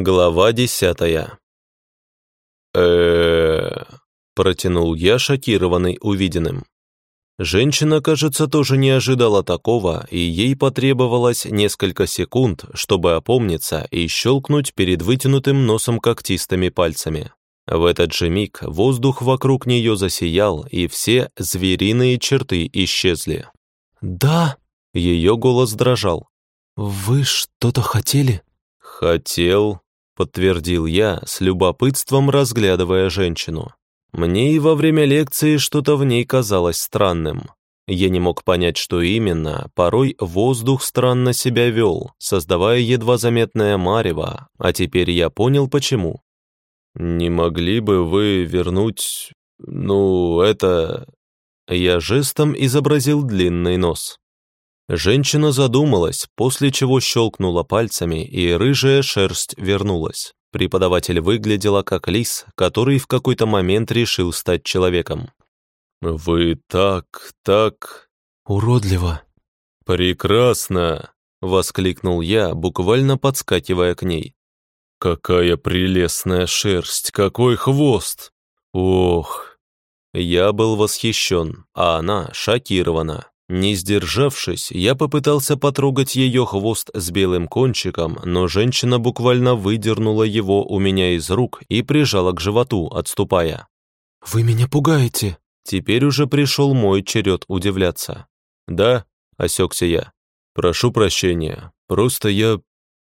Глава десятая. э протянул я, шокированный увиденным. Женщина, кажется, тоже не ожидала такого, и ей потребовалось несколько секунд, чтобы опомниться и щелкнуть перед вытянутым носом когтистыми пальцами. В этот же миг воздух вокруг нее засиял, и все звериные черты исчезли. «Да!» — ее голос дрожал. «Вы что-то хотели?» «Хотел», подтвердил я, с любопытством разглядывая женщину. Мне и во время лекции что-то в ней казалось странным. Я не мог понять, что именно, порой воздух странно себя вел, создавая едва заметное марево, а теперь я понял, почему. «Не могли бы вы вернуть... ну, это...» Я жестом изобразил длинный нос. Женщина задумалась, после чего щелкнула пальцами, и рыжая шерсть вернулась. Преподаватель выглядела как лис, который в какой-то момент решил стать человеком. «Вы так, так...» «Уродливо». «Прекрасно!» — воскликнул я, буквально подскакивая к ней. «Какая прелестная шерсть, какой хвост! Ох!» Я был восхищен, а она шокирована. Не сдержавшись, я попытался потрогать ее хвост с белым кончиком, но женщина буквально выдернула его у меня из рук и прижала к животу, отступая. «Вы меня пугаете!» Теперь уже пришел мой черед удивляться. «Да», — осекся я. «Прошу прощения, просто я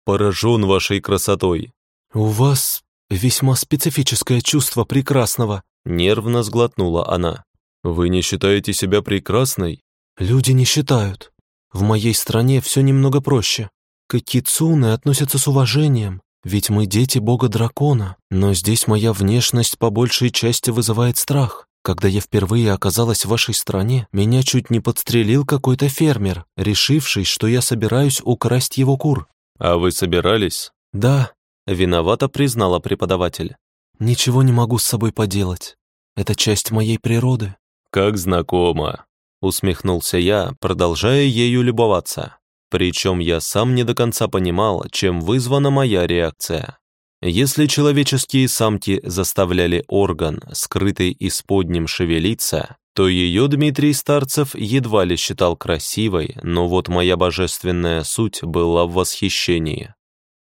поражен вашей красотой». «У вас весьма специфическое чувство прекрасного», — нервно сглотнула она. «Вы не считаете себя прекрасной?» Люди не считают. В моей стране все немного проще. К кицуне относятся с уважением, ведь мы дети бога-дракона, но здесь моя внешность по большей части вызывает страх. Когда я впервые оказалась в вашей стране, меня чуть не подстрелил какой-то фермер, решивший, что я собираюсь украсть его кур. А вы собирались? Да, виновато признала преподаватель. Ничего не могу с собой поделать. Это часть моей природы. Как знакомо. Усмехнулся я, продолжая ею любоваться. Причем я сам не до конца понимал, чем вызвана моя реакция. Если человеческие самки заставляли орган, скрытый исподним, шевелиться, то ее Дмитрий Старцев едва ли считал красивой, но вот моя божественная суть была в восхищении.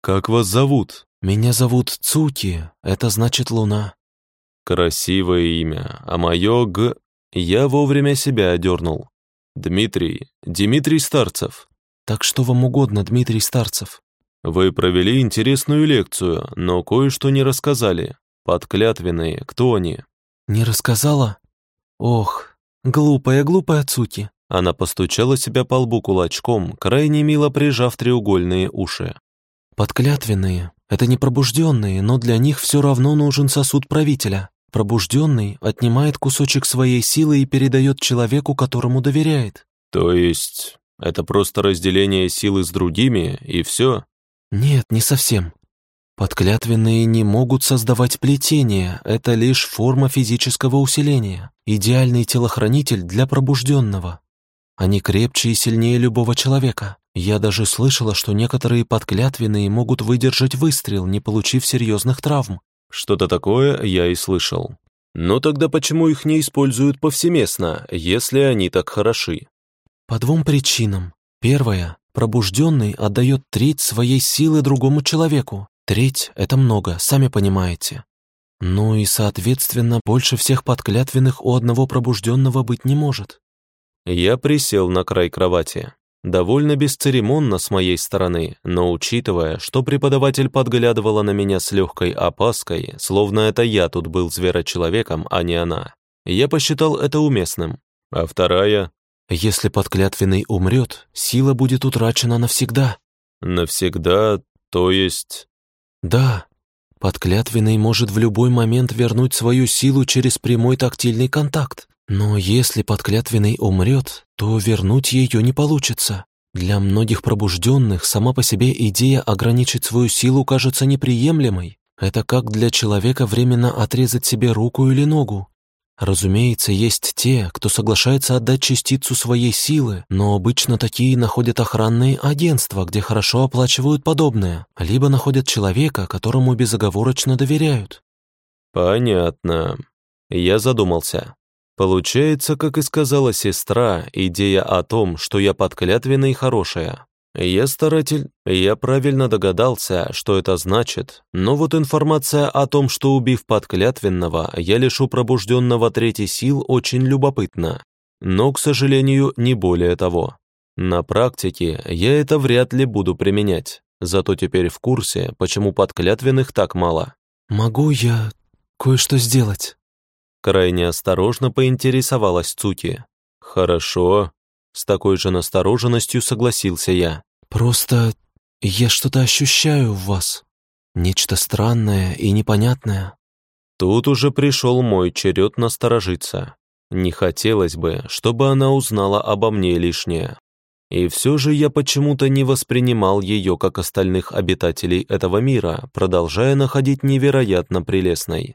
«Как вас зовут?» «Меня зовут Цуки, это значит луна». «Красивое имя, а мое Г...» Я вовремя себя одернул. «Дмитрий, Дмитрий Старцев». «Так что вам угодно, Дмитрий Старцев?» «Вы провели интересную лекцию, но кое-что не рассказали. Подклятвенные, кто они?» «Не рассказала? Ох, глупая, глупая Цуки». Она постучала себя по лбу кулачком, крайне мило прижав треугольные уши. «Подклятвенные — это не пробужденные, но для них все равно нужен сосуд правителя. Пробужденный отнимает кусочек своей силы и передает человеку, которому доверяет. То есть это просто разделение силы с другими, и все? Нет, не совсем. Подклятвенные не могут создавать плетение, это лишь форма физического усиления, идеальный телохранитель для пробужденного. Они крепче и сильнее любого человека. Я даже слышала, что некоторые подклятвенные могут выдержать выстрел, не получив серьезных травм. Что-то такое я и слышал. Но тогда почему их не используют повсеместно, если они так хороши? По двум причинам. Первая. Пробужденный отдает треть своей силы другому человеку. Треть — это много, сами понимаете. Ну и, соответственно, больше всех подклятвенных у одного пробужденного быть не может. Я присел на край кровати. Довольно бесцеремонно с моей стороны, но учитывая, что преподаватель подглядывала на меня с легкой опаской, словно это я тут был зверочеловеком, а не она, я посчитал это уместным. А вторая? Если подклятвенный умрет, сила будет утрачена навсегда. Навсегда, то есть... Да, подклятвенный может в любой момент вернуть свою силу через прямой тактильный контакт. Но если подклятвенный умрет, то вернуть ее не получится. Для многих пробужденных сама по себе идея ограничить свою силу кажется неприемлемой. Это как для человека временно отрезать себе руку или ногу. Разумеется, есть те, кто соглашается отдать частицу своей силы, но обычно такие находят охранные агентства, где хорошо оплачивают подобное, либо находят человека, которому безоговорочно доверяют. Понятно. Я задумался. Получается, как и сказала сестра, идея о том, что я подклятвенный хорошая. Я старатель, я правильно догадался, что это значит, но вот информация о том, что убив подклятвенного, я лишу пробужденного третий сил, очень любопытна. Но, к сожалению, не более того. На практике я это вряд ли буду применять, зато теперь в курсе, почему подклятвенных так мало. «Могу я кое-что сделать?» Крайне осторожно поинтересовалась Цуки. «Хорошо», с такой же настороженностью согласился я. «Просто я что-то ощущаю в вас. Нечто странное и непонятное». Тут уже пришел мой черед насторожиться. Не хотелось бы, чтобы она узнала обо мне лишнее. И все же я почему-то не воспринимал ее, как остальных обитателей этого мира, продолжая находить невероятно прелестной.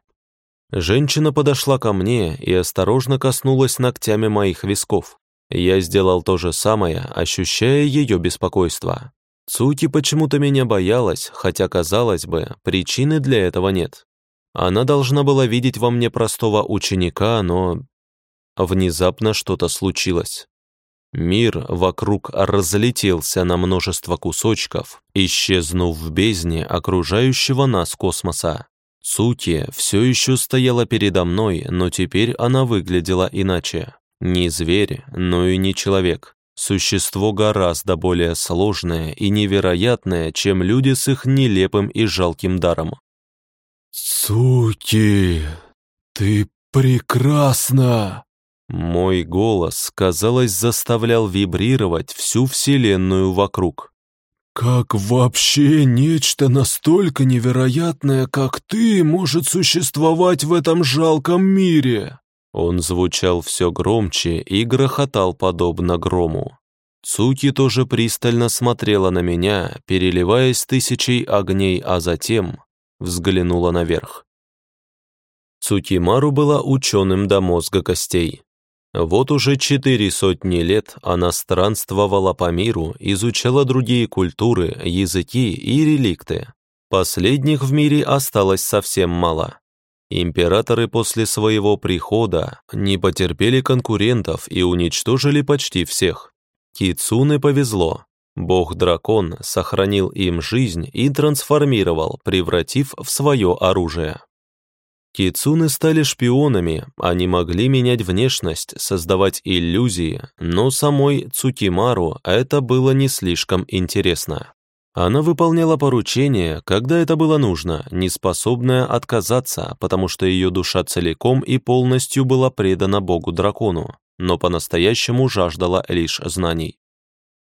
Женщина подошла ко мне и осторожно коснулась ногтями моих висков. Я сделал то же самое, ощущая ее беспокойство. Цуки почему-то меня боялась, хотя, казалось бы, причины для этого нет. Она должна была видеть во мне простого ученика, но... Внезапно что-то случилось. Мир вокруг разлетелся на множество кусочков, исчезнув в бездне окружающего нас космоса. Цуки все еще стояла передо мной, но теперь она выглядела иначе. Не зверь, но и не человек. Существо гораздо более сложное и невероятное, чем люди с их нелепым и жалким даром. «Цуки, ты прекрасна!» Мой голос, казалось, заставлял вибрировать всю вселенную вокруг. «Как вообще нечто настолько невероятное, как ты, может существовать в этом жалком мире?» Он звучал все громче и грохотал подобно грому. Цуки тоже пристально смотрела на меня, переливаясь тысячей огней, а затем взглянула наверх. Цукимару была ученым до мозга костей. Вот уже четыре сотни лет она странствовала по миру, изучала другие культуры, языки и реликты. Последних в мире осталось совсем мало. Императоры после своего прихода не потерпели конкурентов и уничтожили почти всех. Кицуне повезло. Бог-дракон сохранил им жизнь и трансформировал, превратив в свое оружие. Кицуны стали шпионами, они могли менять внешность, создавать иллюзии, но самой Цукимару это было не слишком интересно. Она выполняла поручения, когда это было нужно, не способная отказаться, потому что ее душа целиком и полностью была предана богу-дракону, но по-настоящему жаждала лишь знаний.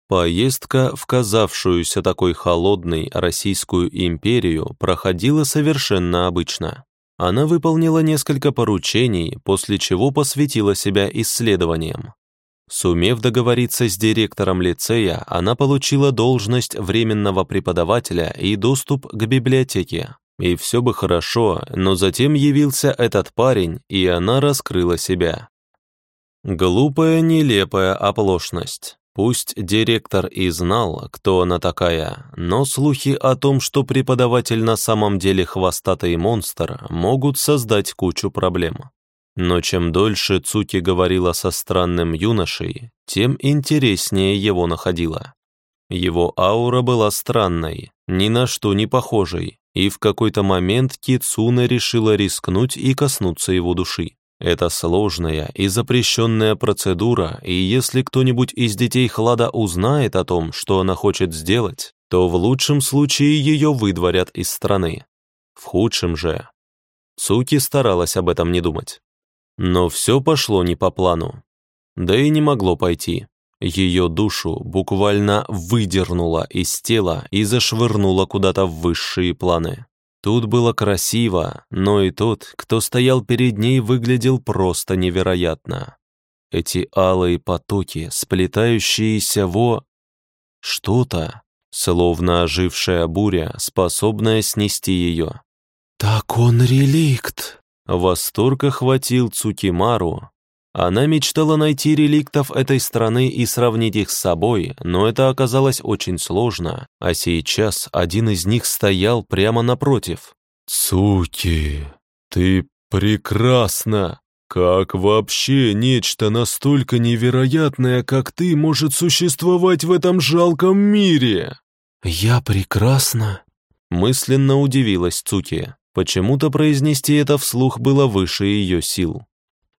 Поездка в казавшуюся такой холодной Российскую империю проходила совершенно обычно. Она выполнила несколько поручений, после чего посвятила себя исследованиям. Сумев договориться с директором лицея, она получила должность временного преподавателя и доступ к библиотеке. И все бы хорошо, но затем явился этот парень, и она раскрыла себя. Глупая, нелепая оплошность. Пусть директор и знал, кто она такая, но слухи о том, что преподаватель на самом деле хвостатый монстр, могут создать кучу проблем. Но чем дольше Цуки говорила со странным юношей, тем интереснее его находила. Его аура была странной, ни на что не похожей, и в какой-то момент Кицуна решила рискнуть и коснуться его души. Это сложная и запрещенная процедура, и если кто-нибудь из детей Хлада узнает о том, что она хочет сделать, то в лучшем случае ее выдворят из страны. В худшем же... Цуки старалась об этом не думать. Но все пошло не по плану. Да и не могло пойти. Ее душу буквально выдернуло из тела и зашвырнуло куда-то в высшие планы. Тут было красиво, но и тот, кто стоял перед ней, выглядел просто невероятно. Эти алые потоки, сплетающиеся во... Что-то, словно ожившая буря, способная снести ее. «Так он реликт!» Восторг охватил Цукимару. Она мечтала найти реликтов этой страны и сравнить их с собой, но это оказалось очень сложно, а сейчас один из них стоял прямо напротив. «Цуки, ты прекрасна! Как вообще нечто настолько невероятное, как ты, может существовать в этом жалком мире?» «Я прекрасна?» Мысленно удивилась Цуки. Почему-то произнести это вслух было выше ее сил.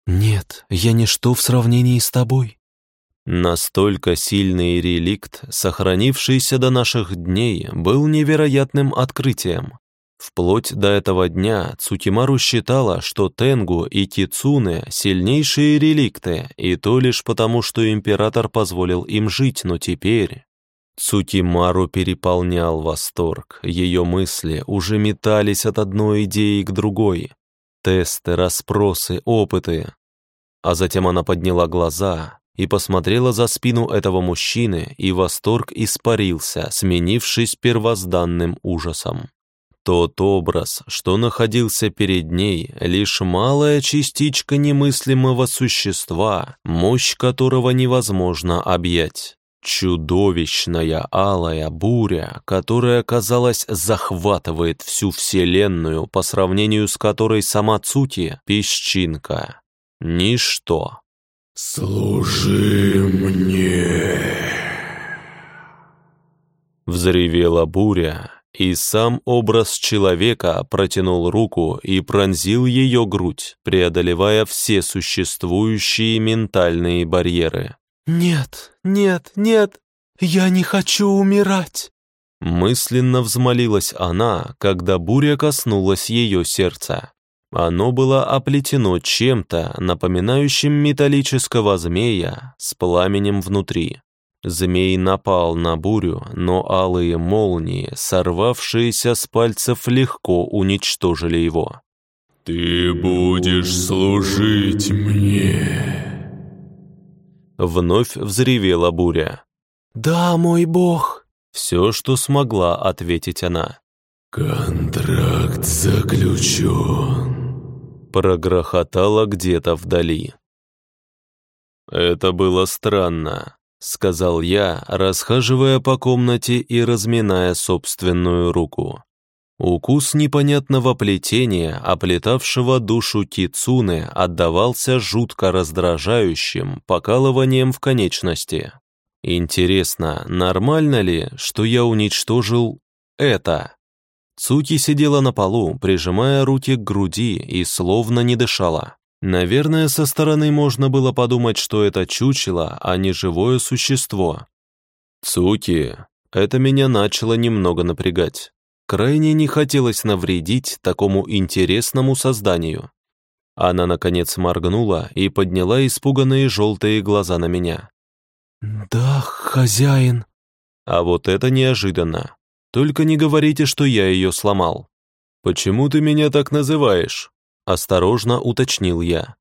«Нет, я ничто в сравнении с тобой». Настолько сильный реликт, сохранившийся до наших дней, был невероятным открытием. Вплоть до этого дня Цукимару считала, что Тенгу и Кицуне – сильнейшие реликты, и то лишь потому, что император позволил им жить, но теперь... Цукимару переполнял восторг, ее мысли уже метались от одной идеи к другой. Тесты, расспросы, опыты. А затем она подняла глаза и посмотрела за спину этого мужчины, и восторг испарился, сменившись первозданным ужасом. Тот образ, что находился перед ней, лишь малая частичка немыслимого существа, мощь которого невозможно объять. Чудовищная алая буря, которая, казалось, захватывает всю Вселенную, по сравнению с которой сама Цути — песчинка. Ничто. «Служи мне!» Взревела буря, и сам образ человека протянул руку и пронзил ее грудь, преодолевая все существующие ментальные барьеры. «Нет, нет, нет, я не хочу умирать!» Мысленно взмолилась она, когда буря коснулась ее сердца. Оно было оплетено чем-то, напоминающим металлического змея с пламенем внутри. Змей напал на бурю, но алые молнии, сорвавшиеся с пальцев, легко уничтожили его. «Ты будешь служить мне!» Вновь взревела буря. «Да, мой бог!» Все, что смогла ответить она. «Контракт заключен!» Прогрохотала где-то вдали. «Это было странно», — сказал я, расхаживая по комнате и разминая собственную руку. Укус непонятного плетения, оплетавшего душу Кицуны, отдавался жутко раздражающим покалыванием в конечности. Интересно, нормально ли, что я уничтожил это? Цуки сидела на полу, прижимая руки к груди и словно не дышала. Наверное, со стороны можно было подумать, что это чучело, а не живое существо. Цуки, это меня начало немного напрягать. Крайне не хотелось навредить такому интересному созданию. Она, наконец, моргнула и подняла испуганные желтые глаза на меня. «Да, хозяин». А вот это неожиданно. Только не говорите, что я ее сломал. «Почему ты меня так называешь?» Осторожно уточнил я.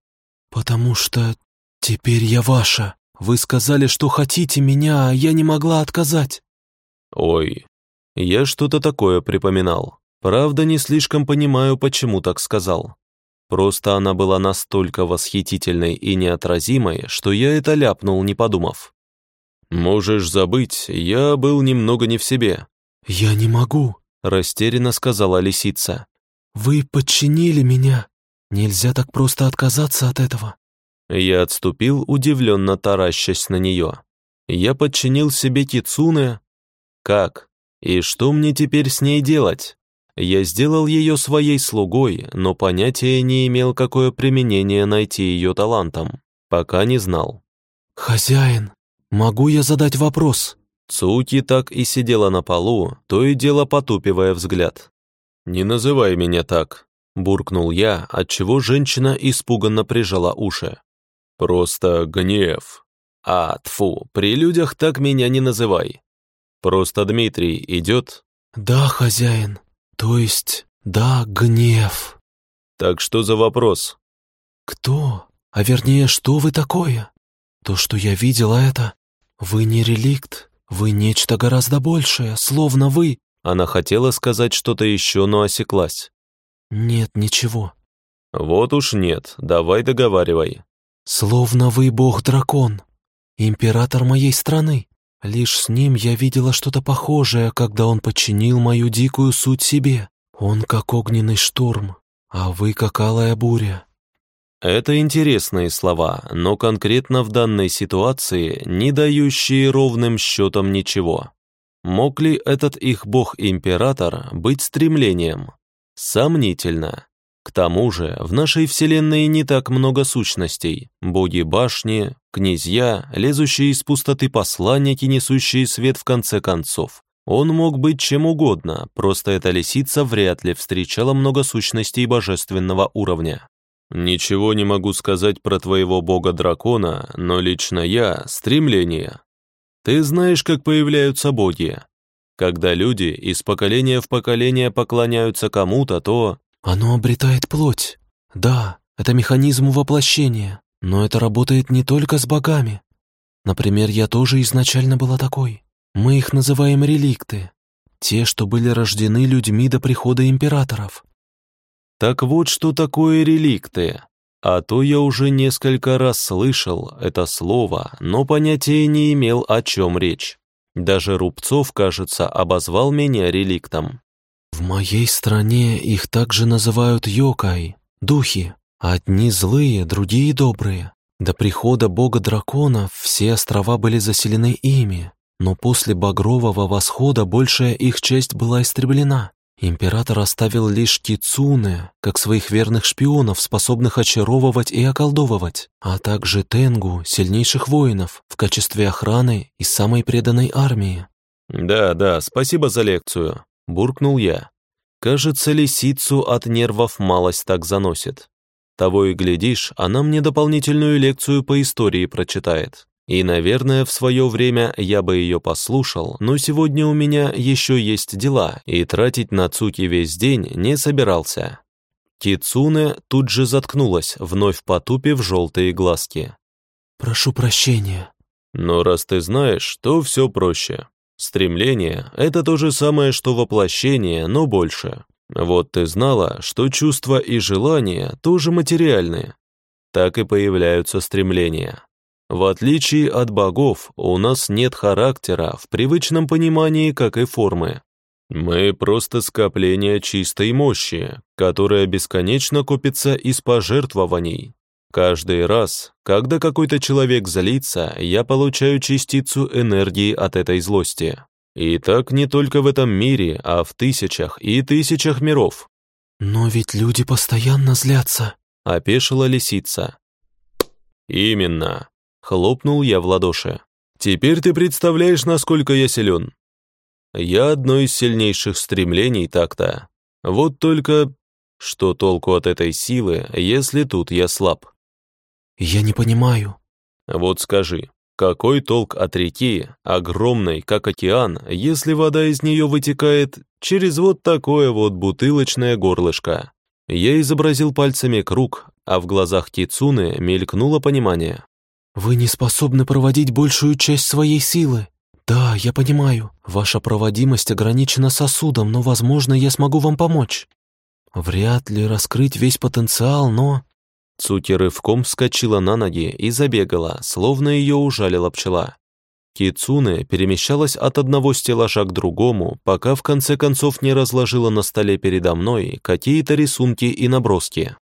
«Потому что теперь я ваша. Вы сказали, что хотите меня, а я не могла отказать». «Ой, я что-то такое припоминал. Правда, не слишком понимаю, почему так сказал. Просто она была настолько восхитительной и неотразимой, что я это ляпнул, не подумав. «Можешь забыть, я был немного не в себе». «Я не могу», — растерянно сказала лисица. «Вы подчинили меня. Нельзя так просто отказаться от этого». Я отступил, удивленно таращась на нее. Я подчинил себе Кицуне. Как? И что мне теперь с ней делать? Я сделал ее своей слугой, но понятия не имел, какое применение найти ее талантом. Пока не знал. «Хозяин, могу я задать вопрос?» Цуки так и сидела на полу, то и дело потупивая взгляд. «Не называй меня так», — буркнул я, отчего женщина испуганно прижала уши. «Просто гнев. А, тфу, при людях так меня не называй. Просто Дмитрий идет?» «Да, хозяин. То есть, да, гнев». «Так что за вопрос?» «Кто? А вернее, что вы такое? То, что я видела, это... Вы не реликт, вы нечто гораздо большее, словно вы...» Она хотела сказать что-то еще, но осеклась. «Нет, ничего. Вот уж нет, давай договаривай. Словно вы бог-дракон, император моей страны. Лишь с ним я видела что-то похожее, когда он подчинил мою дикую суть себе. Он как огненный шторм, а вы как алая буря. Это интересные слова, но конкретно в данной ситуации не дающие ровным счетом ничего. Мог ли этот их бог-император быть стремлением? Сомнительно. К тому же в нашей вселенной не так много сущностей. Боги-башни, князья, лезущие из пустоты посланники, несущие свет в конце концов. Он мог быть чем угодно, просто эта лисица вряд ли встречала много сущностей божественного уровня. «Ничего не могу сказать про твоего бога-дракона, но лично я — стремление. Ты знаешь, как появляются боги. Когда люди из поколения в поколение поклоняются кому-то, то оно обретает плоть. Да, это механизм воплощения, но это работает не только с богами. Например, я тоже изначально была такой. Мы их называем реликты. Те, что были рождены людьми до прихода императоров. Так вот, что такое реликты. А то я уже несколько раз слышал это слово, но понятия не имел, о чем речь. Даже Рубцов, кажется, обозвал меня реликтом. В моей стране их также называют йокай, духи. Одни злые, другие добрые. До прихода бога-дракона все острова были заселены ими, но после Багрового восхода большая их часть была истреблена. Император оставил лишь кицуне, как своих верных шпионов, способных очаровывать и околдовывать, а также тенгу, сильнейших воинов, в качестве охраны и самой преданной армии. «Да, да, спасибо за лекцию буркнул я. Кажется, лисицу от нервов малость так заносит. Того и глядишь, она мне дополнительную лекцию по истории прочитает. И, наверное, в свое время я бы ее послушал, но сегодня у меня еще есть дела, и тратить на Цуки весь день не собирался. Кицуне тут же заткнулась, вновь потупив желтые глазки. «Прошу прощения». «Но раз ты знаешь, то все проще. Стремление — это то же самое, что воплощение, но больше. Вот ты знала, что чувства и желания тоже материальные. Так и появляются стремления. В отличие от богов, у нас нет характера в привычном понимании, как и формы. Мы просто скопление чистой мощи, которая бесконечно купится из пожертвований. Каждый раз, когда какой-то человек злится, я получаю частицу энергии от этой злости. И так не только в этом мире, а в тысячах и тысячах миров. «Но ведь люди постоянно злятся», — опешила лисица. «Именно», — хлопнул я в ладоши. «Теперь ты представляешь, насколько я силен. Я одно из сильнейших стремлений так-то. Вот только что толку от этой силы, если тут я слаб?» «Я не понимаю». «Вот скажи, какой толк от реки, огромной, как океан, если вода из нее вытекает через вот такое вот бутылочное горлышко?» Я изобразил пальцами круг, а в глазах Кицуны мелькнуло понимание. «Вы не способны проводить большую часть своей силы. Да, я понимаю, ваша проводимость ограничена сосудом, но, возможно, я смогу вам помочь. Вряд ли раскрыть весь потенциал, но...» Цуки рывком вскочила на ноги и забегала, словно ее ужалила пчела. Кицуне перемещалась от одного стеллажа к другому, пока в конце концов не разложила на столе передо мной какие-то рисунки и наброски.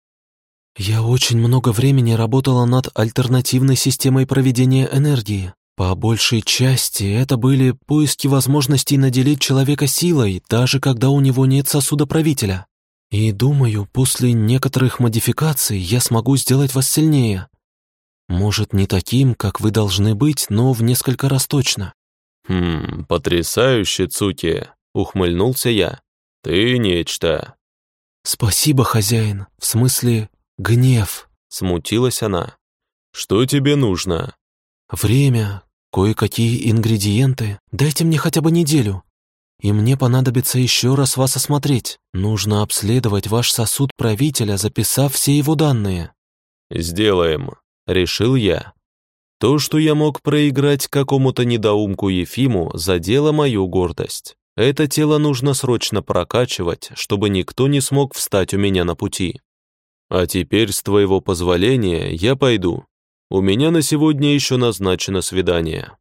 «Я очень много времени работала над альтернативной системой проведения энергии. По большей части это были поиски возможностей наделить человека силой, даже когда у него нет сосудоправителя. И думаю, после некоторых модификаций я смогу сделать вас сильнее. Может, не таким, как вы должны быть, но в несколько раз точно». «Хм, потрясающе, Цуки!» — ухмыльнулся я. «Ты нечто!» «Спасибо, хозяин, в смысле гнев!» — смутилась она. «Что тебе нужно?» «Время, кое-какие ингредиенты. Дайте мне хотя бы неделю и мне понадобится еще раз вас осмотреть. Нужно обследовать ваш сосуд правителя, записав все его данные». «Сделаем», — решил я. То, что я мог проиграть какому-то недоумку Ефиму, задело мою гордость. Это тело нужно срочно прокачивать, чтобы никто не смог встать у меня на пути. А теперь, с твоего позволения, я пойду. У меня на сегодня еще назначено свидание.